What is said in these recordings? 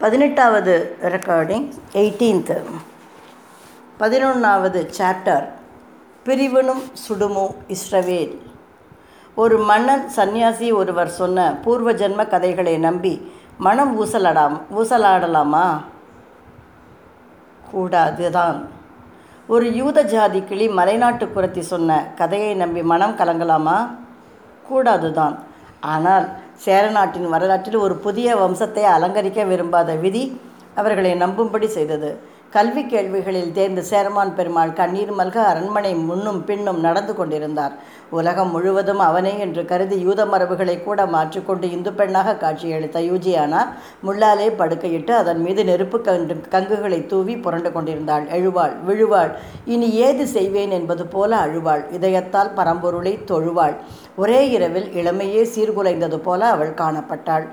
பதினெட்டாவது recording eighteenth பதினொன்றாவது chapter பிரிவனும் சுடுமோ இஸ்ரவேல். ஒரு மன்னன் சந்நியாசி ஒருவர் சொன்ன பூர்வ ஜென்ம கதைகளை நம்பி மனம் ஊசலாடாம் ஊசலாடலாமா? கூடாதுதான். ஒரு யூத ஜாதி கிளி மலைநாட்டு குரத்தி சொன்ன கதையை நம்பி மனம் கலங்கலாமா? கூடாதுதான். ஆனால் சேரநாட்டின் வரலாற்றில் ஒரு புதிய வம்சத்தை அலங்கரிக்க விரும்பாத விதி அவர்களை நம்பும்படி செய்தது. கல்வி கேள்விகளில் தேர்ந்த சேரமான் பெருமாள் கண்ணீர் மல்க அரண்மனை முன்னும் பின்னும் நடந்து கொண்டிருந்தார். உலகம் முழுவதும் அவனே என்று கருதி யூத மரபுகளை கூட மாற்றிக்கொண்டு இந்து பெண்ணாக காட்சியளித்த யூஜியானா முள்ளாலே படுக்கையிட்டு அதன் மீது நெருப்பு கண்டு கங்குகளை தூவி புரண்டு கொண்டிருந்தாள். எழுவாள் விழுவாள் இனி ஏது செய்வேன் என்பது போல அழுவாள் இதயத்தால் பரம்பொருளை தொழுவாள். ஒரே இரவில் இளமையே சீர்குலைந்தது போல அவள் காணப்பட்டாள்.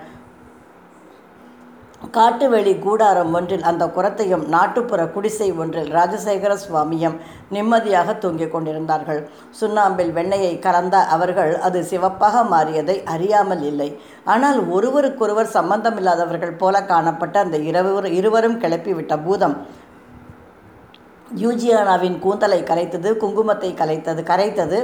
காட்டுவெளி கூடாரம் ஒன்றில் அந்த குரத்தையும் நாட்டுப்புற குடிசை ஒன்றில் ராஜசேகர சுவாமியும் நிம்மதியாக தூங்கிக் கொண்டிருந்தார்கள். சுண்ணாம்பில் வெண்ணெயை கலந்த அவர்கள் அது சிவப்பாக மாறியதை அறியாமல் இல்லை. ஆனால் ஒருவருக்கொருவர் சம்பந்தமில்லாதவர்கள் போல காணப்பட்ட அந்த இரவு இருவரும் கிளப்பிவிட்ட பூதம் யூஜியானாவின் கூந்தலை கரைத்தது குங்குமத்தை கலைத்தது கரைத்தது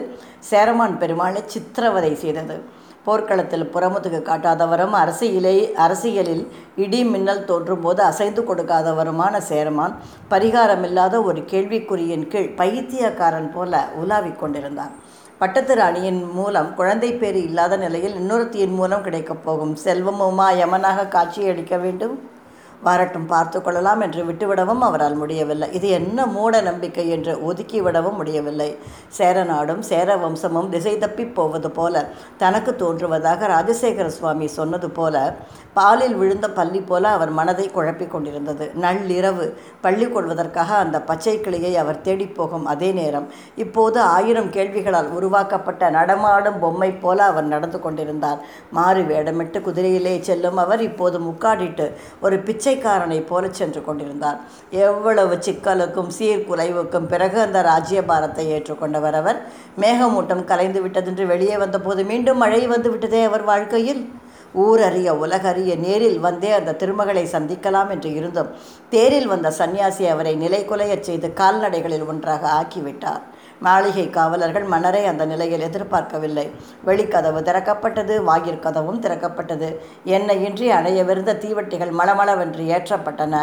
சேரமான் பெருமாளை சித்திரவதை செய்தது. போர்க்களத்தில் புறமுதுகு காட்டாதவரும் அரசியலை அரசியலில் இடி மின்னல் தோன்றும் போது அசைந்து கொடுக்காதவருமான சேரமான் பரிகாரமில்லாத ஒரு கேள்விக்குறியின் கீழ் பைத்தியக்காரன் போல உலாவிக் கொண்டிருந்தான். பட்டத்து ராணியின் மூலம் குழந்தை பேறு இல்லாத நிலையில் இன்னொருத்தியின் மூலம் கிடைக்கப் போகும் செல்வமுமா யமனாக காட்சியளிக்க வேண்டும்? வரட்டும் பார்த்து கொள்ளலாம் என்று விட்டுவிடவும் அவரால் முடியவில்லை. இது என்ன மூட நம்பிக்கை என்று ஒதுக்கிவிடவும் முடியவில்லை. சேர நாடும் சேர வம்சமும் திசை தப்பி போவது போல தனக்கு தோன்றுவதாக ராஜசேகர சுவாமி சொன்னது போல பாலில் விழுந்த பள்ளி போல அவர் மனதை குழப்பிக் கொண்டிருந்தது. நள்ளிரவு பள்ளி கொள்வதற்காக அந்த பச்சை கிளியை அவர் தேடிப்போகும் அதே நேரம் இப்போது ஆயிரம் கேள்விகளால் உருவாக்கப்பட்ட நடமாடும் பொம்மை போல அவர் நடந்து கொண்டிருந்தார். மாறு வேடமிட்டு குதிரையிலே செல்லும் அவர் இப்போது முக்காடிட்டு ஒரு பிச்சை பிச்சைக்காரனை போல சென்று கொண்டிருந்தார். எவ்வளவு சிக்கலுக்கும் சீர்குலைவுக்கும் பிறகு அந்த ராஜ்யபாரத்தை ஏற்றுக்கொண்டவர் அவர். மேகமூட்டம் கலைந்து விட்டதென்று வெளியே வந்தபோது மீண்டும் மழை வந்து விட்டதே அவர் வாழ்க்கையில்? ஊரறிய உலகறிய நேரில் வந்தே அந்த திருமகளை சந்திக்கலாம் என்று இருந்தும் தேரில் வந்த சன்னியாசி அவரை நிலைகுலையச் செய்து கால்நடைகளில் ஒன்றாக ஆக்கிவிட்டார். மாளிகை காவலர்கள் மன்னரை அந்த நிலையில் எதிர்பார்க்கவில்லை. வெளிக்கதவு திறக்கப்பட்டது வாயிற்கதவும் திறக்கப்பட்டது. எண்ணெயின்றி அணையவிருந்த தீவட்டிகள் மளமளவென்று ஏற்றப்பட்டன.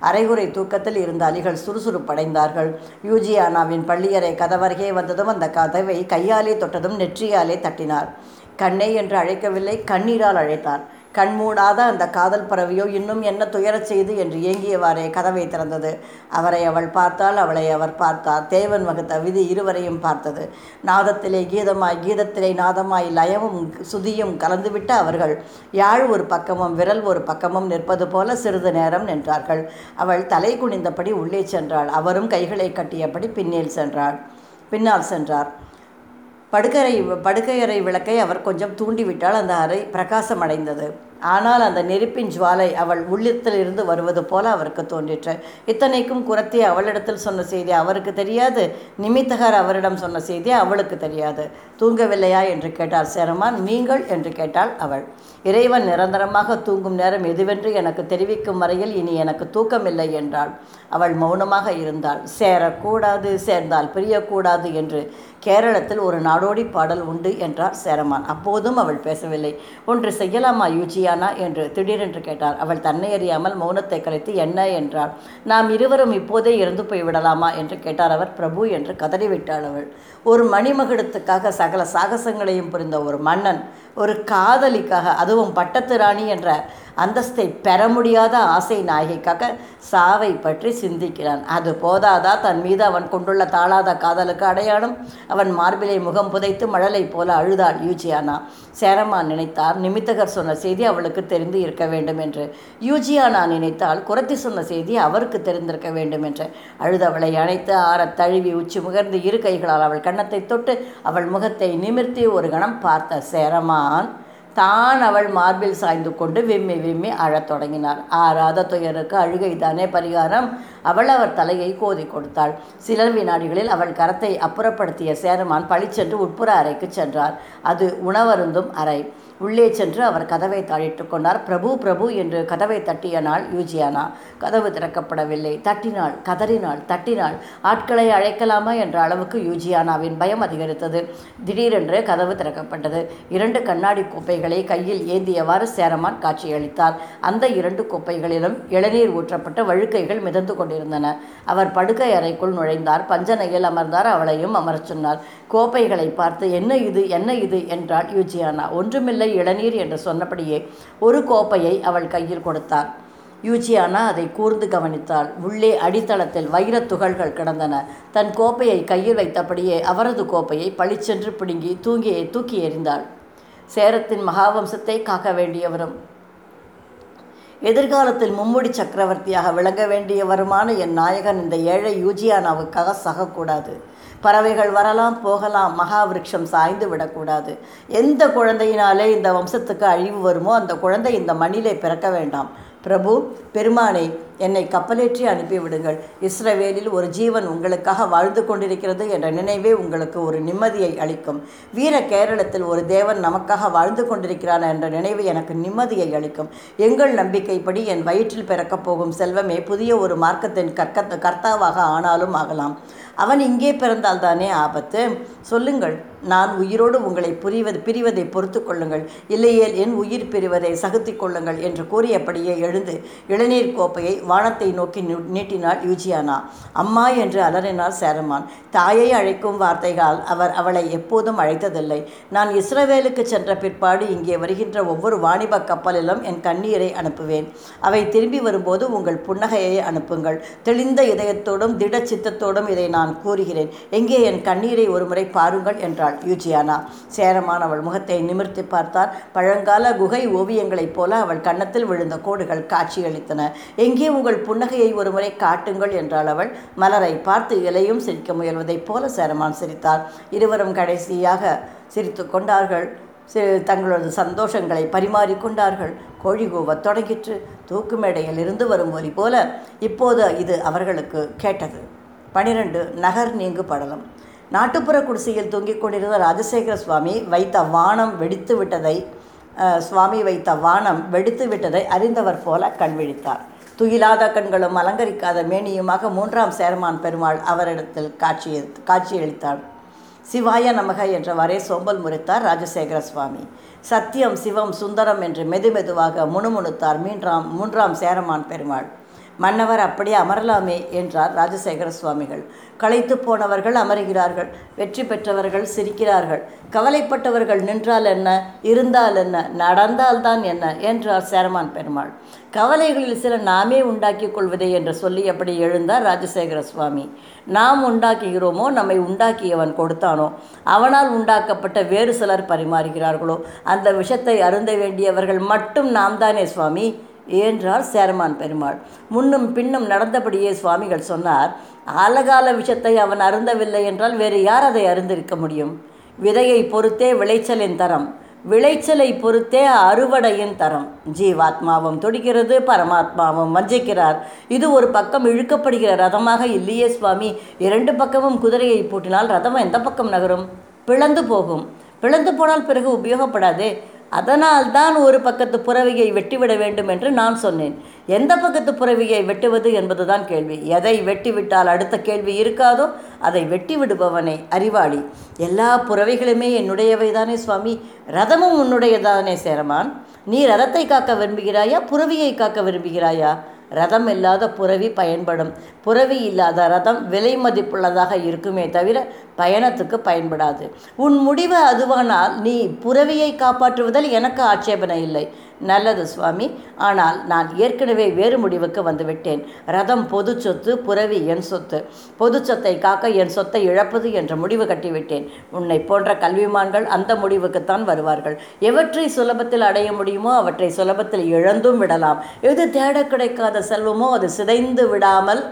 அரைகுறை தூக்கத்தில் இருந்த அலிகள் சுறுசுறுப்படைந்தார்கள். யூஜியானாவின் பள்ளியறை கதவருகே வந்ததும் அந்த கதவை கையாலே தொட்டதும் நெற்றியாலே தட்டினார். கண்ணே என்று அழைக்கவில்லை கண்ணீரால் அழைத்தார். கண்மூடாத அந்த காதல் பறவையோ இன்னும் என்ன துயரச் செய்து என்று ஏங்கியவாறே கதவை திறந்தது. அவரை அவள் பார்த்தால் அவளை அவர் பார்த்தார். தேவன் வகுத்த விதி இருவரையும் பார்த்தது. நாதத்திலே கீதமாய் கீதத்திலே நாதமாய் லயமும் சுதியும் கலந்துவிட்ட அவர்கள் யாழ் ஒரு பக்கமும் விரல் ஒரு பக்கமும் நிற்பது போல சிறிது நேரம் நின்றார்கள். அவள் தலை குனிந்தபடி உள்ளே சென்றாள். அவரும் கைகளை கட்டியபடி பின்னேல் சென்றாள். பின்னால் சென்றார். படுக்கறை படுக்கையறை விளக்கை அவர் கொஞ்சம் தூண்டிவிட்டால் அந்த அறை பிரகாசமடைந்தது. ஆனால் அந்த நெருப்பின் ஜுவாலை அவள் உள்ளத்தில் இருந்து வருவது போல அவருக்கு தோன்றிற்று. இத்தனைக்கும் குரத்தி அவளிடத்தில் சொன்ன செய்தி அவருக்கு தெரியாது. நிமித்தகர் அவரிடம் சொன்ன செய்தி அவளுக்கு தெரியாது. தூங்கவில்லையா என்று கேட்டார் சேரமான். நீங்கள்? என்று கேட்டாள் அவள். இறைவன் நிரந்தரமாக தூங்கும் நேரம் எதுவென்று எனக்கு தெரிவிக்கும் வரையில் இனி எனக்கு தூக்கமில்லை என்றாள். அவள் மௌனமாக இருந்தாள். சேரக்கூடாது சேர்ந்தால் பிரியக்கூடாது என்று கேரளத்தில் ஒரு நாடோடி பாடல் உண்டு என்றார் சேரமான். அப்போதும் அவள் பேசவில்லை. ஒன்று செய்யலாமா யூஜியானா என்று திடீரென்று கேட்டார். அவள் தன்னை அறியாமல் மௌனத்தை கலைத்து என்ன? என்றாள். நாம் இருவரும் இப்போதே இறந்து போய்விடலாமா என்று கேட்டார் அவர். பிரபு என்று கதறிவிட்டாள் அவள். ஒரு மணிமகுடத்துக்காக சகல சாகசங்களையும் புரிந்த ஒரு மன்னன் ஒரு காதலிக்காக அதுவும் பட்டத்து ராணி என்ற அந்தஸ்தை பெற முடியாத ஆசை நாயகிக்காக சாவை பற்றி சிந்திக்கிறான். அது போதாதா? தன் மீது அவன் கொண்டுள்ள தாளாத காதலுக்கு அடையாளம்? அவன் மார்பிலை முகம் புதைத்து மழலை போல அழுதாள் யூஜியானா. சேரமான் நினைத்தார் நிமித்தகர் சொன்ன செய்தி அவளுக்கு தெரிந்து இருக்க வேண்டும் என்று. யூஜியானா நினைத்தால் குரத்தி சொன்ன செய்தி அவருக்கு தெரிந்திருக்க வேண்டும் என்று. அழுதவளை அணைத்து ஆறத் தழுவி உச்சி முகர்ந்து இரு கைகளால் அவள் கன்னத்தை தொட்டு அவள் முகத்தை நிமிர்த்தி ஒரு கணம் பார்த்த சேரமா சேரமான் தான் அவள் மார்பில் சாய்ந்து கொண்டு விம்மி விம்மி அழத் தொடங்கினார் ஆறாத துயருக்கு அழுகை தானே பரிகாரம்? அவள் அவர் தலையை கோதி கொடுத்தாள். சில வினாடிகளில் அவள் கரத்தை அப்புறப்படுத்திய சேரமான் பளிச்சென்று உட்புற அறைக்கு சென்றார். அது உணவருந்தும் அறை. உள்ளே சென்று அவர் கதவை தாழிட்டு கொண்டார். பிரபு பிரபு என்று கதவை தட்டிய நாள் யூஜியானா? கதவு திறக்கப்படவில்லை. தட்டினாள் கதறினாள் தட்டினாள் ஆட்களை அழைக்கலாமா? என்ற அளவுக்கு யூஜியானாவின் பயம் அதிகரித்தது. திடீரென்று கதவு திறக்கப்பட்டது. இரண்டு கண்ணாடி கோப்பைகளை கையில் ஏந்தியவாறு சேரமான் காட்சியளித்தார். அந்த இரண்டு கோப்பைகளிலும் இளநீர் ஊற்றப்பட்ட வழுக்கைகள் மிதந்து கொண்டிருந்தன. அவர் படுக்கை அறைக்குள் நுழைந்தார். பஞ்சனையில் அமர்ந்தார். அவளையும் அமரச் சொன்னார். கோப்பைகளை பார்த்து என்ன இது என்ன இது? என்றாள் யூஜியானா. ஒன்றுமில்லை இளநீர் என்று சொன்னபடியே ஒரு கோப்பையை அவள் கையில் கொடுத்தார் யூஜியானா அதை கூர்ந்து கவனித்தாள். உள்ளே அடித்தளத்தில் வைரத் துகள்கள் கிடந்தன. தன் கோப்பையை கையில் வைத்தபடியே அவரது கோப்பையை பளிச்சென்று பிடுங்கி தூங்கியை தூக்கி எறிந்தாள். சேரத்தின் மகாவம்சத்தை காக்க வேண்டியவரும் எதிர்காலத்தில் மும்முடி சக்கரவர்த்தியாக விளங்க வேண்டியவருமான என் நாயகன் இந்த ஏழை யூஜியானாவுக்காக சகக்கூடாது. பறவைகள் வரலாம் போகலாம் மகாவிருட்சம் சாய்ந்து விடக்கூடாது. எந்த குழந்தையினாலே இந்த வம்சத்துக்கு அழிவு வருமோ அந்த குழந்தை இந்த மண்ணிலே பிறக்க வேண்டாம். பிரபு பெருமானை என்னை கப்பலேற்றி அனுப்பிவிடுங்கள். இஸ்ரவேலில் ஒரு ஜீவன் உங்களுக்காக வாழ்ந்து கொண்டிருக்கிறது என்ற நினைவே உங்களுக்கு ஒரு நிம்மதியை அளிக்கும். வீர கேரளத்தில் ஒரு தேவன் நமக்காக வாழ்ந்து கொண்டிருக்கிறான் என்ற நினைவு எனக்கு நிம்மதியை அளிக்கும். எங்கள் நம்பிக்கைப்படி என் வயிற்றில் பிறக்கப் போகும் செல்வமே புதிய ஒரு மார்க்கத்தின் கற்க கர்த்தாவாக ஆனாலும் ஆகலாம். அவன் இங்கே பிறந்தால்தானே ஆபத்து? சொல்லுங்கள். நான் உயிரோடு உங்களை புரிவது பிரிவதை பொறுத்து கொள்ளுங்கள். இல்லையேல் என் உயிர் பிரிவதை சகுத்தி கொள்ளுங்கள் என்று கூறியபடியே எழுந்து இளநீர் கோப்பையை வானத்தை நோக்கி நீ- நீட்டினாள் யூஜியானா. அம்மா என்று அலறினார் சேரமான். தாயை அழைக்கும் வார்த்தைகளால் அவர் அவளை எப்போதும் அழைத்ததில்லை. நான் இஸ்ரவேலுக்கு சென்ற பிற்பாடு இங்கே வருகின்ற ஒவ்வொரு வாணிப கப்பலிலும் என் கண்ணீரை அனுப்புவேன். அவை திரும்பி வரும்போது உங்கள் புன்னகையை அனுப்புங்கள். தெளிந்த இதயத்தோடும் திட சித்தத்தோடும் இதை நான் கூறுகிறேன். எங்கே என் கண்ணீரை ஒருமுறை பாருங்கள் என்றாள். யூஜியானா சேரமான் அவள் முகத்தை நிமிர்த்தி பார்த்தார் பழங்கால குகை ஓவியங்களைப் போல அவள் கன்னத்தில் விழுந்த கோடுகள் காட்சியளித்தன. எங்கே உங்கள் புன்னகையை ஒருமுறை காட்டுங்கள் என்றாள் அவள். மலரை பார்த்து இலையும் சிரிக்க முயல்வதைப் போல சேரமான் சிரித்தார் இருவரும் கடைசியாக சிரித்து கொண்டார்கள். சி- தங்களது சந்தோஷங்களை பரிமாறிக்கொண்டார்கள் கோழி கூவத் தொடங்கிற்று. தூக்கு மேடையில் இருந்து வரும் ஒலி போல இப்போது இது அவர்களுக்கு கேட்டது. பனிரெண்டு நகர் நீங்கு படலம். நாட்டுப்புற குடிசையில் தூங்கிக் கொண்டிருந்த ராஜசேகர சுவாமி வைத்த வானம் வெடித்து விட்டதை சுவாமி வைத்த வானம் வெடித்து விட்டதை அறிந்தவர் போல கண் விழித்தார். துயிலாத கண்களும் அலங்கரிக்காத மேனியுமாக மூன்றாம் சேரமான் பெருமாள் அவரிடத்தில் காட்சி காட்சியளித்தார். சிவாய நமக என்றவாறே சோம்பல் முறைத்தார் ராஜசேகர சுவாமி. சத்தியம் சிவம் சுந்தரம் என்று மெதுமெதுவாக முணுமுணுத்தார் மீன்றாம் மூன்றாம் சேரமான் பெருமாள். மன்னவர் அப்படியே அமரலாமே என்றார் ராஜசேகர சுவாமிகள். களைத்து போனவர்கள் அமருகிறார்கள் வெற்றி பெற்றவர்கள் சிரிக்கிறார்கள். கவலைப்பட்டவர்கள் நின்றால் என்ன இருந்தால் என்ன நடந்தால்தான் என்ன என்றார் சேரமான் பெருமாள். கவலைகளில் சில நாமே உண்டாக்கிக் கொள்வதே என்று சொல்லி அப்படி எழுந்தார் ராஜசேகர சுவாமி. நாம் உண்டாக்குகிறோமோ நம்மை உண்டாக்கியவன் கொடுத்தானோ அவனால் உண்டாக்கப்பட்ட வேறு சிலர் பரிமாறுகிறார்களோ அந்த விஷத்தை அருந்த வேண்டியவர்கள் மட்டும் நாம் தானே சுவாமி என்றார் சேரமான் பெருமாள். முன்னும் பின்னும் நடந்தபடியே சுவாமிகள் சொன்னார் ஆலகால விஷத்தை அவன் அருந்தவில்லை என்றால் வேறு யார் அதை அருந்திருக்க முடியும்? விதையை பொறுத்தே விளைச்சலின் தரம் விளைச்சலை பொறுத்தே அறுவடையின் தரம். ஜீவாத்மாவும் துடிக்கிறது பரமாத்மாவும் வஞ்சிக்கிறார். இது ஒரு பக்கம் இழுக்கப்படுகிற ரதமாக இல்லையே சுவாமி. இரண்டு பக்கமும் குதிரையை பூட்டினால் ரதம் எந்த பக்கம் நகரும்? பிளந்து போகும். பிளந்து போனால் பிறகு உபயோகப்படாதே. அதனால் தான் ஒரு பக்கத்து புறவியை வெட்டிவிட வேண்டும் என்று நான் சொன்னேன். எந்த பக்கத்து புறவியை வெட்டுவது என்பதுதான் கேள்வி. எதை வெட்டிவிட்டால் அடுத்த கேள்வி இருக்காதோ அதை வெட்டி விடுபவனே அறிவாளி. எல்லா புறவைகளுமே என்னுடையவை தானே சுவாமி? ரதமும் உன்னுடையதானே சேரமான்? நீ ரதத்தை காக்க விரும்புகிறாயா புறவியை காக்க விரும்புகிறாயா? ரதம் இல்லாத புறவி பயன்படும். புறவி இல்லாத ரதம் விலை மதிப்புள்ளதாக இருக்குமே தவிர பயணத்துக்கு பயன்படாது. உன் முடிவு அதுவானால் நீ புறவியை காப்பாற்றுவதில் எனக்கு ஆட்சேபனை இல்லை. நல்லது சுவாமி. ஆனால் நான் ஏற்கனவே வேறு முடிவுக்கு வந்துவிட்டேன். ரதம் பொது சொத்து புறவி என் சொத்து. பொது சொத்தை காக்க என் சொத்தை இழப்பது என்ற முடிவு கட்டிவிட்டேன். உன்னை போன்ற கல்விமான்கள் அந்த முடிவுக்குத்தான் வருவார்கள். எவற்றை சுலபத்தில் அடைய முடியுமோ அவற்றை சுலபத்தில் இழந்தும் விடலாம். எது தேட கிடைக்காத செல்வமோ அது சிதைந்து விடாமல்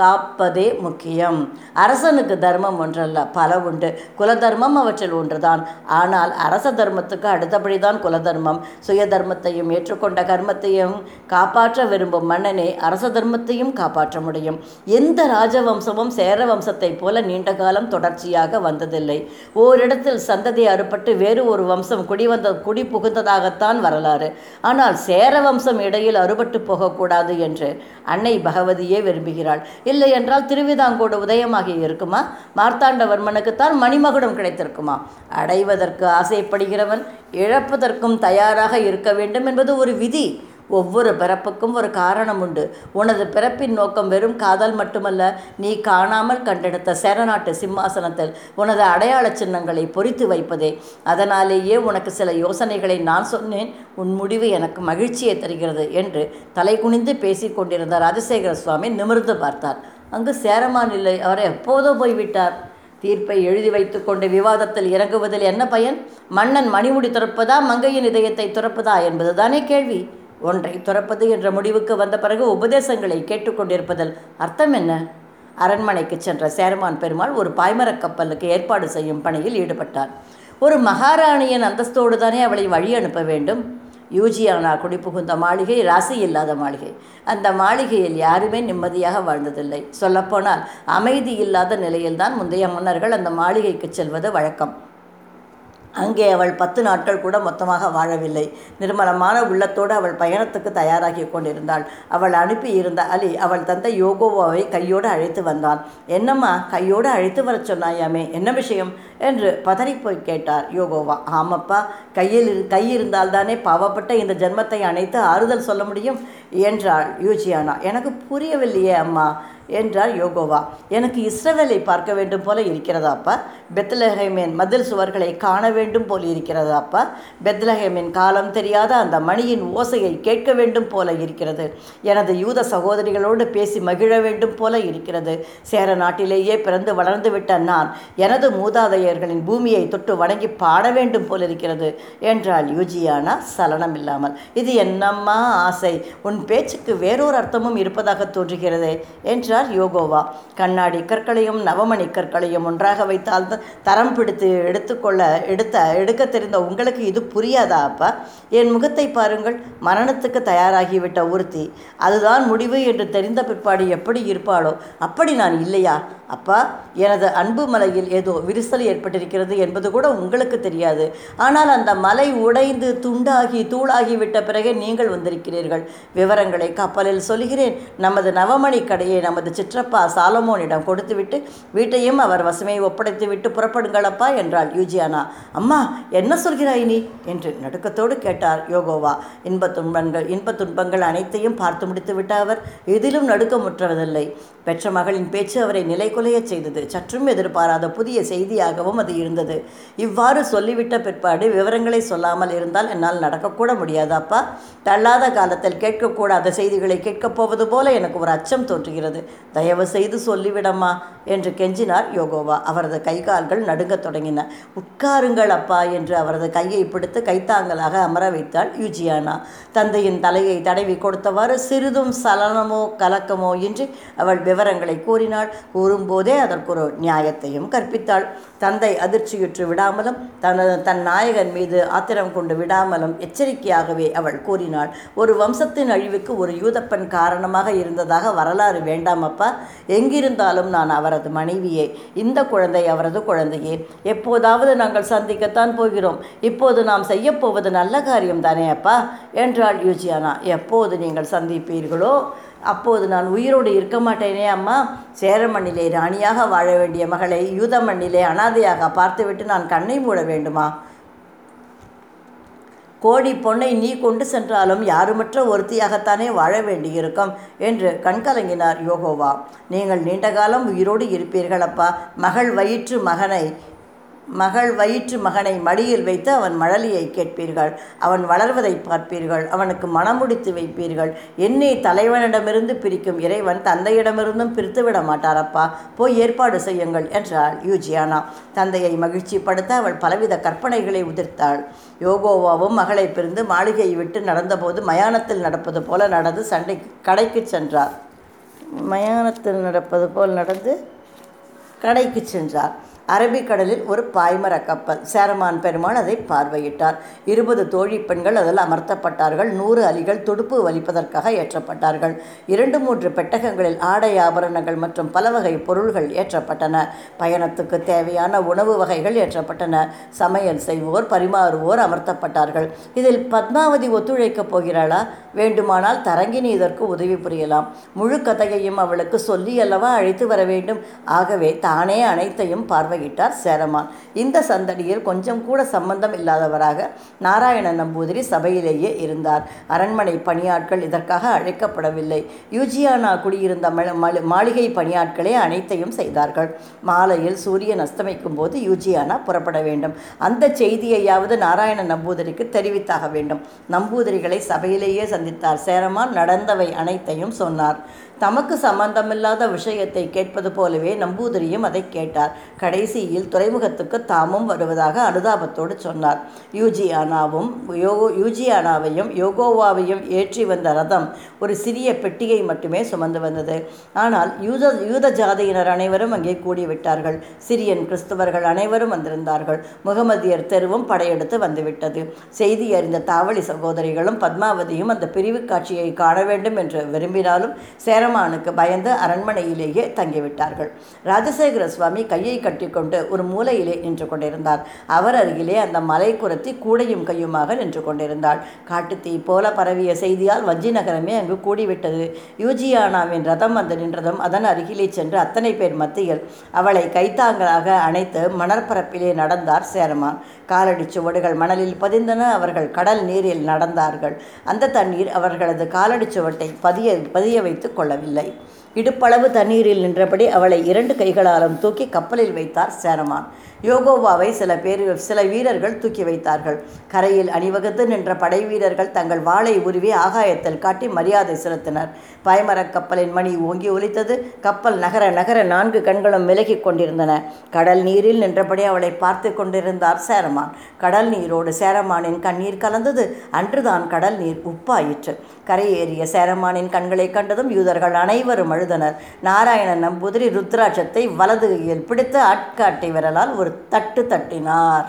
காப்பதே முக்கியம். அரசனுக்கு தர்மம் ஒன்றல்ல பல உண்டு. குலதர்மம் அவற்றில் ஒன்றுதான். ஆனால் அரச தர்மத்துக்கு அடுத்தபடிதான் குலதர்மம். சுய தர்மத்தையும் ஏற்றுக்கொண்ட கர்மத்தையும் காப்பாற்ற விரும்பும் மன்னனே அரச தர்மத்தையும் காப்பாற்ற முடியும். எந்த ராஜவம்சமும் சேர வம்சத்தைப் போல நீண்ட காலம் தொடர்ச்சியாக வந்ததில்லை. ஓரிடத்தில் சந்ததி அறுபட்டு வேறு ஒரு வம்சம் குடிவந்த குடி புகுந்ததாகத்தான் வரலாறு. ஆனால் சேர வம்சம் இடையில் அறுபட்டு போகக்கூடாது என்று அன்னை பகவதியே விரும்புகிறாள். இல்லை என்றால் திருவிதாங்கோடு உதயமாகி இருக்குமா? மார்த்தாண்டவர்மனுக்குத்தான் மணிமகுடம் கிடைத்திருக்குமா? அடைவதற்கு ஆசைப்படுகிறவன் இழப்பதற்கும் தயாராக இருக்க வேண்டும் என்பது ஒரு விதி. ஒவ்வொரு பிறப்புக்கும் ஒரு காரணம் உண்டு. உனது பிறப்பின் நோக்கம் வெறும் காதல் மட்டுமல்ல நீ காணாமல் கண்டெடுத்த சேரநாட்டு சிம்மாசனத்தில் உனது அடையாள சின்னங்களை பொறித்து வைப்பதே. அதனாலேயே உனக்கு சில யோசனைகளை நான் சொன்னேன். உன் முடிவு எனக்கு மகிழ்ச்சியை தருகிறது என்று தலை குனிந்து ராஜசேகர சுவாமி நிமிர்ந்து பார்த்தார். அங்கு சேரமான் இல்லை அவர் எப்போதோ போய்விட்டார். தீர்ப்பை எழுதி வைத்துக்கொண்டு விவாதத்தில் இறங்குவதில் என்ன பயன்? மன்னன் மணிமுடி துறப்பதா மங்கையின் இதயத்தை துறப்பதா என்பதுதானே கேள்வி. ஒன்றை துறப்பது என்ற முடிவுக்கு வந்த பிறகு உபதேசங்களை கேட்டுக்கொண்டிருப்பதில் அர்த்தம் என்ன? அரண்மனைக்கு சென்ற சேரமான் பெருமாள் ஒரு பாய்மரக் கப்பலுக்கு ஏற்பாடு செய்யும் பணியில் ஈடுபட்டார். ஒரு மகாராணியின் அந்தஸ்தோடு தானே அவளை வழி அனுப்ப வேண்டும்? யூஜியானா குடிபுகுந்த மாளிகை ராசி இல்லாத மாளிகை. அந்த மாளிகையில் யாருமே நிம்மதியாக வாழ்ந்ததில்லை. சொல்லப்போனால் அமைதி இல்லாத நிலையில்தான் முந்தைய மன்னர்கள் அந்த மாளிகைக்கு செல்வது வழக்கம். அங்கே அவள் பத்து நாட்கள் கூட மொத்தமாக வாழவில்லை. நிர்மலமான உள்ளத்தோடு அவள் பயணத்துக்கு தயாராகி கொண்டிருந்தாள். அவள் அனுப்பி இருந்த அலி அவள் தந்தை யோகோவாவை கையோடு அழைத்து வந்தான். என்னம்மா கையோடு அழைத்து வரச் சொன்னாயாமே? என்ன விஷயம்? என்று பதறிப்போய் கேட்டார் யோகோவா. ஆமப்பா கையில் இரு- கை இருந்தால்தானே பாவப்பட்ட இந்த ஜென்மத்தை அணைத்து ஆறுதல் சொல்ல முடியும்? என்றாள் யூஜியானா. எனக்கு புரியவில்லையே அம்மா. என்றார் யோகோவா. எனக்கு இஸ்ரவேலை பார்க்க வேண்டும் போல இருக்கிறதாப்பா. பெத்லஹேமின் மதில் சுவர்களை காண வேண்டும் போல இருக்கிறதாப்பா. பெத்லஹேமின் காலம் தெரியாத அந்த மணியின் ஓசையை கேட்க வேண்டும் போல இருக்கிறது. எனது யூத சகோதரிகளோடு பேசி மகிழ வேண்டும் போல இருக்கிறது. சேர நாட்டிலேயே பிறந்து வளர்ந்து விட்ட நான் எனது மூதாதையர்களின் பூமியை தொட்டு வணங்கி பாட வேண்டும் போல இருக்கிறது என்றாள் யூஜியானா. சலனம் இல்லாமல் இது என்னம்மா ஆசை? உன் பேச்சுக்கு வேறொரு அர்த்தமும் இருப்பதாக தோன்றுகிறதே என்றார் யோகோவா. கண்ணாடி கற்களையும் நவமணி கற்களையும் ஒன்றாக வைத்தால் தரம் பிடித்து எடுத்துக்கொள்ள எடுத்த எடுக்க தெரிந்த உங்களுக்கு இது புரியாதா அப்பா? என் முகத்தை பாருங்கள் மரணத்துக்கு தயாராகிவிட்ட ஒருத்தி. அதுதான் முடிவு என்று தெரிந்த பிற்பாடு எப்படி இருப்பாளோ அப்படி நான் இல்லையா? அப்பா எனது அன்பு மலையில் ஏதோ விரிசல் ஏற்பட்டிருக்கிறது என்பது கூட உங்களுக்கு தெரியாது. ஆனால் அந்த மலை உடைந்து துண்டாகி தூளாகி விட்ட பிறகே நீங்கள் வந்திருக்கிறீர்கள். விவரங்களை கப்பலில் சொல்கிறேன். நமது நவமணி கடையை நமது சிற்றப்பா சாலமோனிடம் கொடுத்துவிட்டு வீட்டையும் அவர் வசமே ஒப்படைத்து விட்டு புறப்படுங்களப்பா என்றாள் யூஜியானா. அம்மா என்ன சொல்கிறாய் நீ? என்று நடுக்கத்தோடு கேட்டார் யோகோவா. இன்ப துன்பங்கள் இன்ப துன்பங்கள் அனைத்தையும் பார்த்து முடித்து விட்ட அவர். எதிலும் நடுக்கமுற்றவதில்லை. பெற்ற மகளின் பேச்சு அவரை நிலைகுலையச் செய்தது. சற்றும் எதிர்பாராத புதிய செய்தியாகவும் அது இருந்தது. இவ்வாறு சொல்லிவிட்ட பிற்பாடு விவரங்களை சொல்லாமல் இருந்தால் என்னால் நடக்கக்கூட முடியாதாப்பா? தள்ளாத காலத்தில் கேட்கக்கூடாத செய்திகளை கேட்கப் போவது போல எனக்கு ஒரு அச்சம் தோன்றுகிறது. தயவு செய்து சொல்லிவிடம்மா என்று கெஞ்சினார் யோகோவா. அவரது கை கால்கள் நடுங்கத் தொடங்கின. உட்காருங்கள் அப்பா என்று அவரது கையை பிடித்து கைத்தாங்கலாக அமர வைத்தாள் யூஜியானா. தந்தையின் தலையை தடவி கொடுத்தவாறு சிறிதும் சலனமோ கலக்கமோ இன்றி அவள் விவரங்களை கூறினாள். கூறும்போதே அதற்கு ஒரு நியாயத்தையும் கற்பித்தாள். தந்தை அதிர்ச்சியுற்று விடாமலும் தனது தன் நாயகன் மீது ஆத்திரம் கொண்டு விடாமலும் எச்சரிக்கையாகவே அவள் கூறினாள் ஒரு வம்சத்தின் அழிவுக்கு ஒரு யூதப்பன் காரணமாக இருந்ததாக வரலாறு வேண்டாமப்பா எங்கிருந்தாலும் நான் அவரது மனைவியே. இந்த குழந்தை அவரது குழந்தையே. எப்போதாவது நாங்கள் சந்திக்கத்தான் போகிறோம். இப்போது நாம் செய்யப்போவது நல்ல காரியம் தானே அப்பா? என்றாள் யூஜியானா. எப்போது நீங்கள் சந்திப்பீர்களோ அப்போது நான் உயிரோடு இருக்க மாட்டேனே அம்மா. சேர மண்ணிலே ராணியாக வாழ வேண்டிய மகளை யூத மண்ணிலே அனாதையாக பார்த்துவிட்டு நான் கண்ணை மூட வேண்டுமா? கோடி பொன்னை நீ கொண்டு சென்றாலும் யாருமற்ற ஒருத்தியாகத்தானே வாழ வேண்டியிருக்கும் என்று கண்கலங்கினார் யோகோவா. நீங்கள் நீண்ட காலம் உயிரோடு இருப்பீர்கள் அப்பா மகள் வயிற்று மகனை மகள் வயிற்று மகனை மடியில் வைத்து அவன் மழலியை கேட்பீர்கள். அவன் வளர்வதை பார்ப்பீர்கள். அவனுக்கு மனமுடித்து வைப்பீர்கள். என்னை தலைவனிடமிருந்து பிரிக்கும் இறைவன் தந்தையிடமிருந்தும் பிரித்து விட மாட்டாரப்பா. போய் ஏற்பாடு செய்யுங்கள் என்றாள் யூஜியானா. தந்தையை மகிழ்ச்சிப்படுத்த அவள் பலவித கற்பனைகளை உதிர்த்தாள். யோகோவாவும் மகளை பிரிந்து மாளிகையை விட்டு நடந்தபோது மயானத்தில் நடப்பது போல நடந்து சண்டை கடைக்கு சென்றார். மயானத்தில் நடப்பது போல் நடந்து கடைக்கு சென்றார். அரபிக்கடலில் ஒரு பாய்மர கப்பல் சேரமான் பெருமாள் அதை பார்வையிட்டார். இருபது தோழி பெண்கள் அதில் அமர்த்தப்பட்டார்கள். நூறு அலிகள் துடுப்பு வலிப்பதற்காக ஏற்றப்பட்டார்கள். இரண்டு மூன்று பெட்டகங்களில் ஆடை ஆபரணங்கள் மற்றும் பல வகை பொருள்கள் ஏற்றப்பட்டன. பயணத்துக்கு தேவையான உணவு வகைகள் ஏற்றப்பட்டன. சமையல் செய்வோர் பரிமாறுவோர் அமர்த்தப்பட்டார்கள். இதில் பத்மாவதி ஒத்துழைக்கப் போகிறாளா? வேண்டுமானால் தரங்கினி இதற்கு உதவி புரியலாம். முழு கதையையும் அவளுக்கு சொல்லி அல்லவா அழைத்து வர வேண்டும்? ஆகவே தானே அனைத்தையும் பார்வை பார்வையிட்டார் சேரமான். இந்த சந்தடியில் கொஞ்சம் கூட சம்பந்தம் இல்லாதவராக நாராயண நம்பூதிரி சபையிலேயே இருந்தார். அரண்மனை பணியாட்கள் இதற்காக அழைக்கப்படவில்லை. யூஜியானா குடியிருந்த மாளிகை பணியாட்களே அனைத்தையும் செய்தார்கள். மாலையில் சூரியன் அஸ்தமிக்கும் போது யூஜியானா புறப்பட வேண்டும். அந்த செய்தியையாவது நாராயண நம்பூதிரிக்கு தெரிவித்தாக வேண்டும். நம்பூதிரிகளை சபையிலேயே சந்தித்தார் சேரமான். நடந்தவை அனைத்தையும் சொன்னார். தமக்கு சம்பந்தமில்லாத விஷயத்தை கேட்பது போலவே நம்பூதிரியும் அதை கேட்டார். கடைசியில் துறைமுகத்துக்கு தாமும் வருவதாக அனுதாபத்தோடு சொன்னார். யூஜியானாவும் யோகோ யூஜியானாவையும் யோகோவாவையும் ஏற்றி வந்த ரதம் ஒரு சிறிய பெட்டியை மட்டுமே சுமந்து வந்தது. ஆனால் யூத யூத ஜாதியினர் அனைவரும் அங்கே கூடிவிட்டார்கள். சிரியன் கிறிஸ்தவர்கள் அனைவரும் வந்திருந்தார்கள். முகமதியர் தெருவும் படையெடுத்து வந்துவிட்டது. செய்தி அறிந்த தாவளி சகோதரிகளும் பத்மாவதியும் அந்த பிரிவு காட்சியை காண வேண்டும் என்று விரும்பினாலும் சேர சேரமானுக்கு பயந்து அரண்மனையிலேயே தங்கிவிட்டார்கள். ராஜசேகர சுவாமி கையை கட்டிக்கொண்டு ஒரு மூலையிலே நின்று கொண்டிருந்தார். அவர் அருகிலே அந்த மலை குரத்தி கூடையும் கையுமாக நின்று கொண்டிருந்தாள். காட்டுத்தீ போல பரவிய செய்தியால் வஞ்சி நகரமே அங்கு கூடிவிட்டது. யூஜியானாவின் ரதம் வந்து நின்றதும் அதன் அருகிலே சென்று அத்தனை பேர் மத்தியில் அவளை கைத்தாங்களாக அணைத்து மணற்பரப்பிலே நடந்தார் சேரமான். காலடி சுவடுகள் மணலில் பதிந்தன அவர்கள் கடல் நீரில் நடந்தார்கள். அந்த தண்ணீர் அவர்களது காலடி சுவட்டை பதிய பதிய வைத்துக் கொள்ளவில்லை இடுப்பளவு தண்ணீரில் நின்றபடி அவளை இரண்டு கைகளாலும் தூக்கி கப்பலில் வைத்தார் சேரமான். யோகோவாவை சில பேர் சில வீரர்கள் தூக்கி வைத்தார்கள். கரையில் அணிவகுத்து நின்ற படை வீரர்கள் தங்கள் வாளை உருவி ஆகாயத்தில் காட்டி மரியாதை செலுத்தினர். பாய்மரக் கப்பலின் மணி ஓங்கி ஒலித்தது. கப்பல் நகர நகர நான்கு கண்களும் விலகி கொண்டிருந்தன. கடல் நீரில் நின்றபடி அவளை பார்த்து கொண்டிருந்தார் சேரமான். கடல் நீரோடு சேரமானின் கண்ணீர் கலந்தது. அன்றுதான் கடல் நீர் உப்பாயிற்று. கரையேறிய சேரமானின் கண்களை கண்டதும் யூதர்கள் அனைவரும் அழுதனர். நாராயணன் நம்பூதிரி ருத்ராட்சத்தை வலது கையில் பிடித்து ஆட்காட்டி விரலால் ஒரு தட்டு தட்டினார்.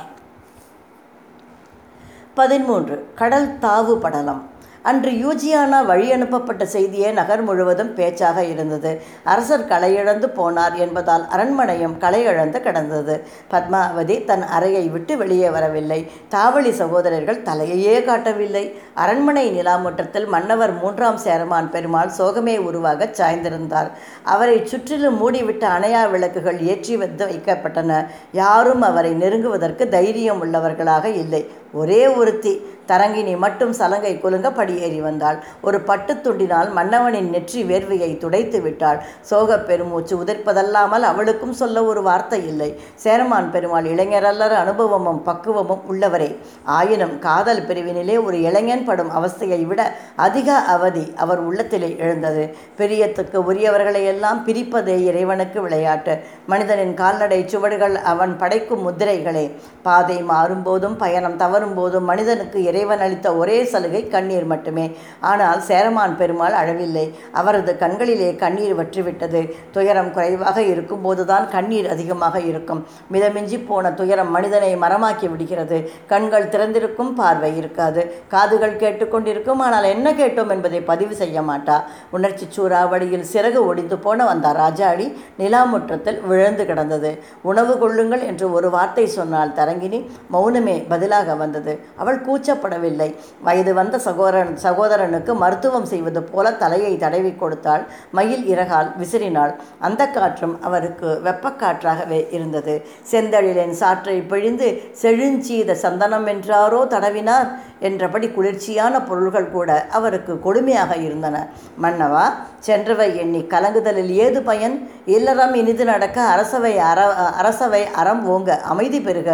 பதிமூன்று கடல் தாவு படலம். அன்று யூஜியானா வழி அனுப்பப்பட்ட செய்தியே நகர் முழுவதும் பேச்சாக இருந்தது. அரசர் களையிழந்து போனார் என்பதால் அரண்மனையும் களையிழந்து கிடந்தது. பத்மாவதி தன் அறையை விட்டு வெளியே வரவில்லை. தாவளி சகோதரர்கள் தலையையே காட்டவில்லை. அரண்மனை நிலாமுற்றத்தில் மன்னவர் மூன்றாம் சேரமான் பெருமாள் சோகமே உருவாக சாய்ந்திருந்தார். அவரை சுற்றிலும் மூடிவிட்ட அணையா விளக்குகள் ஏற்றி வந்து வைக்கப்பட்டன. யாரும் அவரை நெருங்குவதற்கு தைரியம் உள்ளவர்களாக இல்லை. ஒரே ஒருத்தி. தரங்கினி மட்டும் சலங்கை குலுங்க படியேறி வந்தாள். ஒரு பட்டுத் துண்டினால் மன்னவனின் நெற்றி வேர்வையை துடைத்து விட்டாள். சோகப் பெருமூச்சு உதிர்ப்பதல்லாமல் அவளுக்கும் சொல்ல ஒரு வார்த்தை இல்லை. சேரமான் பெருமாள் இளைஞரல்லர் அனுபவமும் பக்குவமும் உள்ளவரே. ஆயினும் காதல் பிரிவினிலே ஒரு இளைஞன் படும் அவஸ்தையை விட அதிக அவதி அவர் உள்ளத்திலே எழுந்தது. பிரியத்துக்கு உரியவர்களை எல்லாம் பிரிப்பதே இறைவனுக்கு விளையாட்டு. மனிதனின் கால்நடை சுவடுகள் அவன் படைக்கும் முத்திரைகளே. பாதை மாறும்போதும் பயணம் தவறு போதும் மனிதனுக்கு இறைவன் அளித்த ஒரே சலுகை கண்ணீர் மட்டுமே. ஆனால் சேரமான் பெருமாள் அழவில்லை. அவரது கண்களிலே கண்ணீர் வற்றிவிட்டது. துயரம் குறைவாக இருக்கும்போதுதான் கண்ணீர் அதிகமாக இருக்கும். மிதமிஞ்சி போன துயரம் மனிதனை மரமாக்கி விடுகிறது. கண்கள் திறந்திருக்கும் பார்வை இருக்காது. காதுகள் கேட்டுக்கொண்டிருக்கும் ஆனால் என்ன கேட்டோம் என்பதை பதிவு செய்ய மாட்டா. உணர்ச்சி சூறாவளியில் சிறகு ஒடிந்து போன வந்த ராஜாடி நிலாமுற்றத்தில் விழுந்து கிடந்தது. உணவு கொள்ளுங்கள் என்று ஒரு வார்த்தை சொன்னால் தரங்கினி மௌனமே பதிலாக வந்தது. அவள் கூச்சப்படவில்லை. வயது வந்த சகோதரன் சகோதரனுக்கு மருத்துவம் செய்வது போல தலையை தடவி கொடுத்தாள். மயில் இறகால் விசிறினாள். அந்த காற்றும் அவருக்கு வெப்பக்காற்றாகவே இருந்தது. செந்தழிலின் சாற்றை பிழிந்து செழுஞ்சீத சந்தனம் என்றாரோ தடவினார் என்றபடி குளிர்ச்சியான பொருள்கள் கூட அவருக்கு கொடுமையாக இருந்தன. மன்னவா சென்றவை எண்ணி கலங்குதலில் ஏது பயன்? இல்லறம் இனிது நடக்க அரசவை அற அரசவை அறம் ஓங்க அமைதி பெறுக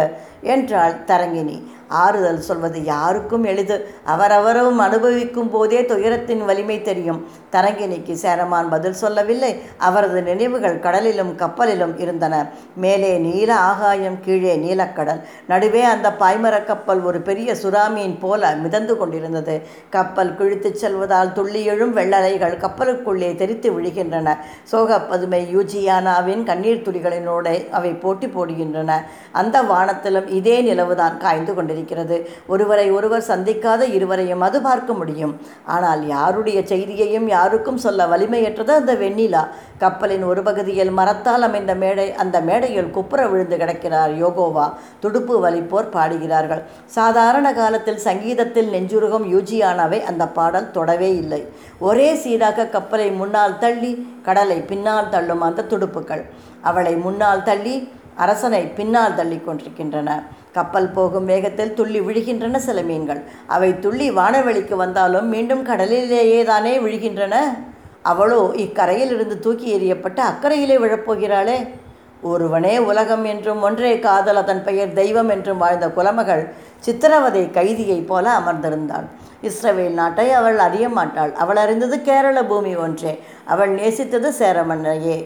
என்றாள் தரங்கினி. ஆறுதல் சொல்வது யாருக்கும் எளிது. அவரவரும் அனுபவிக்கும் போதே துயரத்தின் வலிமை தெரியும். தரங்கினிக்கு சேரமான் பதில் சொல்லவில்லை. அவரது நினைவுகள் கடலிலும் கப்பலிலும் இருந்தன. மேலே நீல ஆகாயம் கீழே நீலக்கடல். நடுவே அந்த பாய்மரக் கப்பல் ஒரு பெரிய சுறாமீன் போல மிதந்து கொண்டிருந்தது. கப்பல் கிழித்துச் செல்வதால் துள்ளி எழும் வெள்ளலைகள் கப்பலுக்குள்ளே தெரித்து விழுகின்றன. சோக பதுமை யூஜியானாவின் கண்ணீர் துளிகளினோடு அவை போட்டி போடுகின்றன. அந்த வானத்திலும் இதே நிலவுதான் காய்ந்து கொண்டிருக்கிறது ஒருவரை ஒருவர் சந்திக்காத இருவரையும் அது பார்க்க முடியும். ஆனால் யாருடைய செய்தியையும் யாருக்கும் சொல்ல வலிமையற்றது அந்த வெண்ணிலா. கப்பலின் ஒரு பகுதியில் மரத்தால் அமைந்த மேடை அந்த மேடையில் குப்புற விழுந்து கிடக்கிறார் யோகோவா. துடுப்பு வலிப்போர் பாடுகிறார்கள். சாதாரண காலத்தில் சங்கீதத்தில் நெஞ்சுருகம் யூஜியானாவை அந்த பாடல் தொடவே இல்லை. ஒரே சீராக கப்பலை முன்னால் தள்ளி கடலை பின்னால் தள்ளும் அந்த துடுப்புகள். அவளை முன்னால் தள்ளி அரசனை பின்னால் தள்ளி கொண்டிருக்கின்றன. கப்பல் போகும் வேகத்தில் துள்ளி விழுகின்றன சில மீன்கள். அவை துள்ளி வானவெளிக்கு வந்தாலும் மீண்டும் கடலிலேயே தானே விழுகின்றன? அவளோ இக்கரையில் இருந்து தூக்கி எறியப்பட்டு அக்கறையிலே விழப்போகிறாளே. ஒருவனே உலகம் என்றும் ஒன்றே காதல் அதன் பெயர் தெய்வம் என்றும் வாழ்ந்த குலமகள் சித்திரவதை கைதியைப் போல அமர்ந்திருந்தாள். இஸ்ரவேல் நாட்டை அவள் அறிய மாட்டாள். அவள் அறிந்தது கேரள பூமி ஒன்றே. அவள் நேசித்தது சேரமன்னையே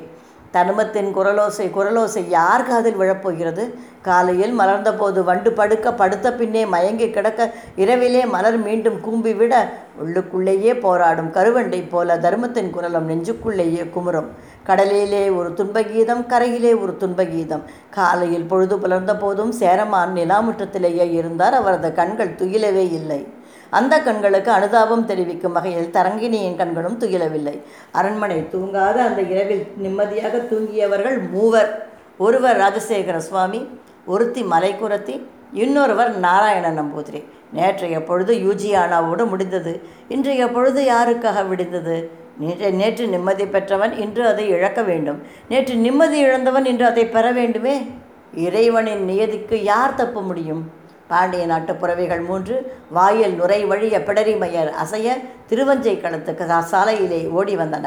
தனுமத்தின் குரலோசை குரலோசை யார் காதில் விழப்போகிறது? காலையில் மலர்ந்தபோது வண்டு படுக்க படுத்த பின்னே மயங்கி கிடக்க இரவிலே மலர் மீண்டும் கூம்பி விட உள்ளுக்குள்ளேயே போராடும் கருவண்டை போல தர்மத்தின் குரலும் நெஞ்சுக்குள்ளேயே குமுறும். கடலிலே ஒரு துன்பகீதம் கரையிலே ஒரு துன்பகீதம். காலையில் பொழுது புலர்ந்த போதும் சேரமான் நிலாமுற்றத்திலேயே இருந்தார் அவரது கண்கள் துயிலவே இல்லை. அந்த கண்களுக்கு அனுதாபம் தெரிவிக்கும் வகையில் தரங்கினியின் கண்களும் துயிலவில்லை. அரண்மனை தூங்காத அந்த இரவில் நிம்மதியாக தூங்கியவர்கள் மூவர். ஒருவர் ராஜசேகர சுவாமி ஒருத்தி மலைக்குரத்தி இன்னொருவர் நாராயண நம்பூதிரி. நேற்றைய பொழுது யூஜியானாவோடு முடிந்தது. இன்றைய பொழுது யாருக்காக விடிந்தது? நேற்று நேற்று நிம்மதி பெற்றவன் இன்று அதை இழக்க வேண்டும். நேற்று நிம்மதி இழந்தவன் இன்று அதை பெற வேண்டுமே? இறைவனின் நியதிக்கு யார் தப்ப முடியும்? பாண்டிய நாட்டு புறவைகள் மூன்று வாயில் நுரை வழிய பிடரிமையர் அசைய திருவஞ்சை களத்துக்கு சாலையிலே ஓடி வந்தன.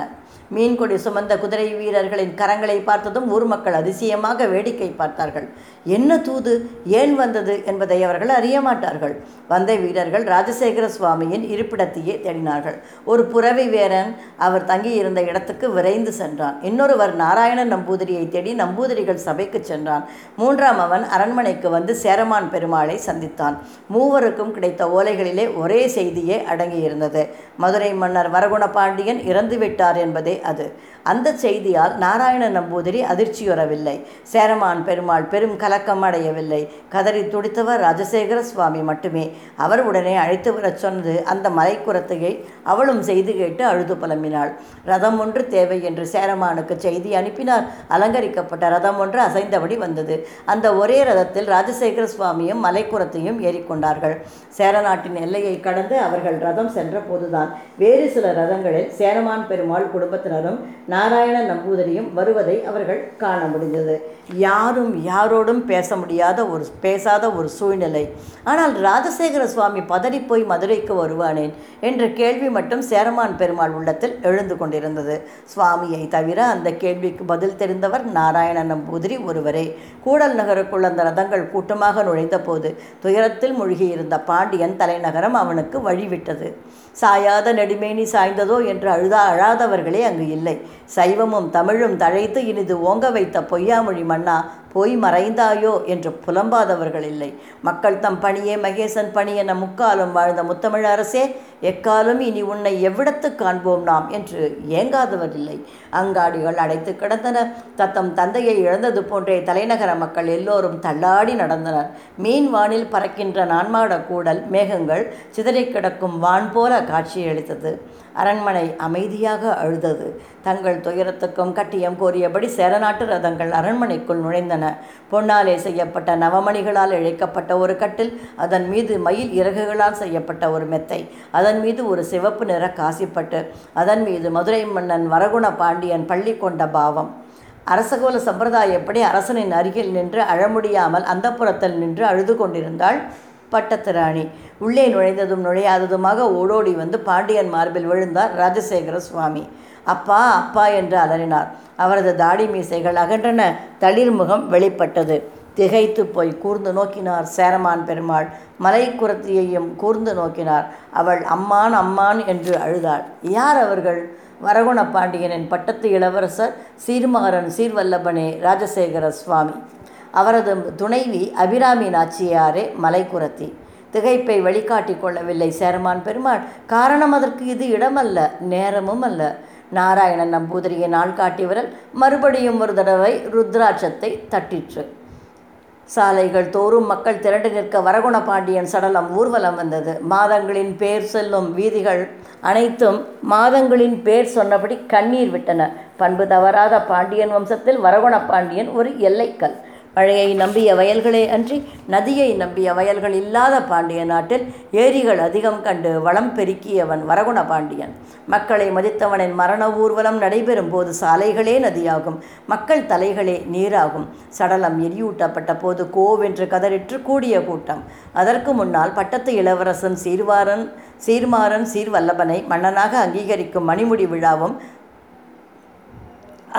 மீன்கொடி சுமந்த குதிரை வீரர்களின் கரங்களை பார்த்ததும் ஊர் மக்கள் அதிசயமாக வேடிக்கை பார்த்தார்கள். என்ன தூது? ஏன் வந்தது? என்பதை அவர்கள் அறிய மாட்டார்கள். வந்த வீரர்கள் ராஜசேகர சுவாமியின் இருப்பிடத்தையே தேடினார்கள். ஒரு புறவி வீரன் அவர் தங்கியிருந்த இடத்துக்கு விரைந்து சென்றான். இன்னொருவர் நாராயணன் நம்பூதிரியை தேடி நம்பூதிரிகள் சபைக்கு சென்றான். மூன்றாம் அவன் அரண்மனைக்கு வந்து சேரமான் பெருமாளை சந்தித்தான். மூவருக்கும் கிடைத்த ஓலைகளிலே ஒரே செய்தியே அடங்கியிருந்தது. மதுரை மன்னர் வரகுண பாண்டியன் இறந்துவிட்டார் என்பதே அது. அந்த செய்தியால் நாராயண நம்பூதிரி அதிர்ச்சியுறவில்லை. சேரமான் பெருமாள் பெரும் கலக்கம் அடையவில்லை. கதறி துடித்தவர் ராஜசேகர சுவாமி மட்டுமே. அவர் உடனே அழைத்து வரச் சொன்னது அந்த மலைக்குரத்தையை அவளும் செய்து கேட்டு அழுது புலம்பினாள். ரதம் ஒன்று தேவை என்று சேரமானுக்கு செய்தி அனுப்பினார் அலங்கரிக்கப்பட்ட ரதம் ஒன்று அசைந்தபடி வந்தது. அந்த ஒரே ரதத்தில் ராஜசேகர சுவாமியும் மலைக்குரத்தையும் ஏறிக்கொண்டார்கள். சேரநாட்டின் எல்லையை கடந்து அவர்கள் ரதம் சென்ற போதுதான் வேறு சில ரதங்களில் சேரமான் பெருமாள் குடும்பத்தினரும் நாராயண நம்பூதிரியும் வருவதை அவர்கள் காண முடிந்தது. யாரும் யாரோடும் பேச முடியாத ஒரு பேசாத ஒரு சூழ்நிலை. ஆனால் ராஜசேகர சுவாமி பதறிப்போய் மதுரைக்கு வருவானேன்? என்ற கேள்வி மட்டும் சேரமான் பெருமாள் உள்ளத்தில் எழுந்து கொண்டிருந்தது. சுவாமியை தவிர அந்த கேள்விக்கு பதில் தெரிந்தவர் நாராயண நம்பூதிரி ஒருவரே. கூடல் நகருக்குள் அந்த ரதங்கள் கூட்டமாக நுழைந்த போது துயரத்தில் மூழ்கியிருந்த பாண்டியன் தலைநகரம் அவனுக்கு வழிவிட்டது. சாயாத நெடுமேனி சாய்ந்ததோ? என்று அழுதா அழாதவர்களே அங்கு இல்லை. சைவமும் தமிழும் தழைத்து இனிது ஓங்க வைத்த பொய்யாமொழி மன்னா போய் மறைந்தாயோ? என்று புலம்பாதவர்கள் இல்லை. மக்கள் தம் பணியே மகேசன் பணி என முக்காலும் வாழ்ந்த முத்தமிழ் அரசே எக்காலும் இனி உன்னை எவ்விடத்து காண்போம் நாம்? என்று ஏங்காதவர் இல்லை. அங்காடிகள் அடைத்து கிடந்தன. தத்தம் தந்தையை இழந்தது போன்றே தலைநகர மக்கள் எல்லோரும் தள்ளாடி நடந்தனர். மீன் வானில் பறக்கின்ற நான்மாட கூடல் மேகங்கள் சிதறிக் கிடக்கும் வான் போல காட்சியளித்தது. அரண்மனை அமைதியாக அழுதது. தங்கள் துயரத்துக்கும் கட்டியம் கோரியபடி சேரநாட்டு ரதங்கள் அரண்மனைக்குள் நுழைந்தன. பொன்னாலே செய்யப்பட்ட நவமணிகளால் இழைக்கப்பட்ட ஒரு கட்டில் அதன் மீது மயில் இறகுகளால் செய்யப்பட்ட ஒரு மெத்தை அதன் மீது ஒரு சிவப்பு நிற காசிப்பட்டு அதன் மீது மதுரை மன்னன் வரகுண பாண்டியன் பள்ளி கொண்ட பாவம். அரசகோல சம்பிரதாயப்படி அரசனின் அருகில் நின்று அழமுடியாமல் அந்த புறத்தில் நின்று அழுது கொண்டிருந்தாள் பட்டத்து ராணி உள்ளே நுழைந்ததும் நுழையாததுமாக ஓடோடி வந்து பாண்டியன் மார்பில் விழுந்தார் ராஜசேகர சுவாமி. அப்பா அப்பா என்று அலறினார். அவரது தாடி மீசைகள் அகன்றன. தளிர் முகம் வெளிப்பட்டது. திகைத்து போய் கூர்ந்து நோக்கினார் சேரமான் பெருமாள். மலைக்குரத்தியையும் கூர்ந்து நோக்கினார். அவள் அம்மான் அம்மான் என்று அழுதாள். யார் அவர்கள்? வரகுண பாண்டியனின் பட்டத்து இளவரசர் சீர்மாறன் சீர்வல்லபனே ராஜசேகர சுவாமி. அவரது துணைவி அபிராமி நாச்சியாரே மலைக்குரத்தி. திகைப்பை வெளிக்காட்டி கொள்ளவில்லை சேரமான் பெருமாள். காரணம் அதற்கு இது இடமல்ல நேரமும் அல்ல. நாராயணன் நம்பூதிரியை நாள் காட்டி விரல் மறுபடியும் ஒரு தடவை ருத்ராட்சத்தை தட்டிற்று. சாலைகள் தோறும் மக்கள் திரண்டு நிற்க வரகுண பாண்டியன் சடலம் ஊர்வலம் வந்தது. மாதங்களின் பேர் செல்லும் வீதிகள் அனைத்தும் மாதங்களின் பேர் சொன்னபடி கண்ணீர் விட்டன. பண்பு தவறாத பாண்டியன் வம்சத்தில் வரகுண பாண்டியன் ஒரு எல்லைக்கல். மழையை நம்பிய வயல்களே அன்றி நதியை நம்பிய வயல்கள் இல்லாத பாண்டிய நாட்டில் ஏரிகள் அதிகம் கண்டு வளம் பெருக்கியவன் வரகுண பாண்டியன். மக்களை மதித்தவனின் மரண ஊர்வலம் நடைபெறும் போது சாலைகளே நதியாகும் மக்கள் தலைகளே நீராகும். சடலம் எரியூட்டப்பட்ட போது கோவென்று கதறிற்று கூடிய கூட்டம். அதற்கு முன்னால் பட்டத்து இளவரசன் சீர்வாரன் சீர்மாறன் சீர்வல்லபனை மன்னனாக அங்கீகரிக்கும் மணிமுடி விழாவும்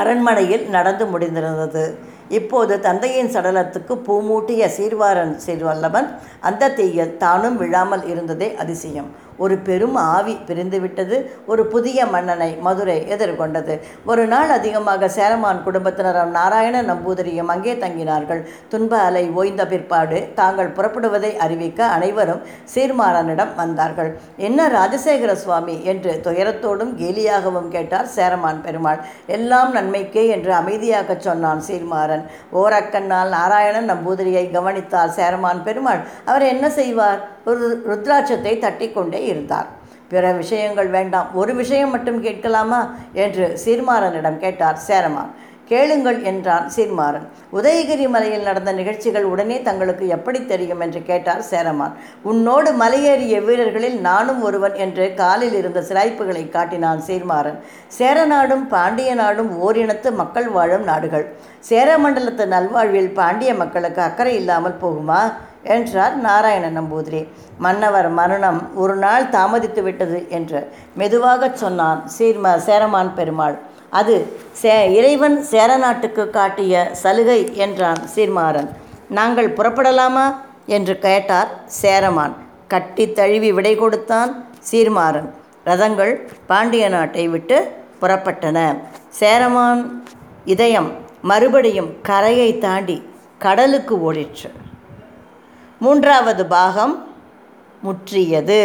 அரண்மனையில் நடந்து முடிந்திருந்தது. இப்போது தந்தையின் சடலத்துக்கு பூமூட்டிய சீர்வாரன் சீர்வல்லவன் அந்த தீயில் தானும் விழாமல் இருந்ததே அதிசயம். ஒரு பெரும் ஆவி பிரிந்துவிட்டது. ஒரு புதிய மன்னனை மதுரை எதிர்கொண்டது. ஒரு நாள் அதிகமாக சேரமான் குடும்பத்தினரும் நாராயண நம்பூதிரியும் அங்கே தங்கினார்கள். துன்ப அலை ஓய்ந்த பிற்பாடு தாங்கள் புறப்படுவதை அறிவிக்க அனைவரும் சீர்மாறனிடம் வந்தார்கள். என்ன ராஜசேகர சுவாமி என்று துயரத்தோடும் கேலியாகவும் கேட்டார் சேரமான் பெருமாள். எல்லாம் நன்மைக்கே என்று அமைதியாகச் சொன்னான் சீர்மாறன். ஓரக்கண்ணால் நாராயணன் நம்பூதிரியை கவனித்தார் சேரமான் பெருமாள். அவர் என்ன செய்வார்? ஒரு ருத்ராட்சத்தை தட்டிக்கொண்டே இருந்தார். பிற விஷயங்கள் வேண்டாம். ஒரு விஷயம் மட்டும் கேட்கலாமா? என்று சீர்மாறனிடம் கேட்டார் சேரமான். கேளுங்கள் என்றான் சீர்மாறன். உதயகிரி மலையில் நடந்த நிகழ்ச்சிகள் உடனே தங்களுக்கு எப்படி தெரியும் என்று கேட்டார் சேரமான். உன்னோடு மலையேறிய வீரர்களில் நானும் ஒருவன் என்று காலில் இருந்த சிராய்ப்புகளை காட்டினான் சீர்மாறன். சேர நாடும் பாண்டிய நாடும் ஓரினத்து மக்கள் வாழும் நாடுகள். சேரமண்டலத்து நல்வாழ்வில் பாண்டிய மக்களுக்கு அக்கறை இல்லாமல் போகுமா? என்றார் நாராயண நம்பூதிரி. மன்னவர் மரணம் ஒரு நாள் தாமதித்து விட்டது என்று மெதுவாகச் சொன்னான் சீர்ம சேரமான் பெருமாள். அது சே இறைவன் சேர நாட்டுக்கு காட்டிய சலுகை என்றான் சீர்மாறன். நாங்கள் புறப்படலாமா? என்று கேட்டார் சேரமான். கட்டி தழுவி விடை கொடுத்தான் சீர்மாறன். ரதங்கள் பாண்டிய நாட்டை விட்டு புறப்பட்டன. சேரமான் இதயம் மறுபடியும் கரையை தாண்டி கடலுக்கு ஓடிற்று. மூன்றாவது பாகம் முற்றியது.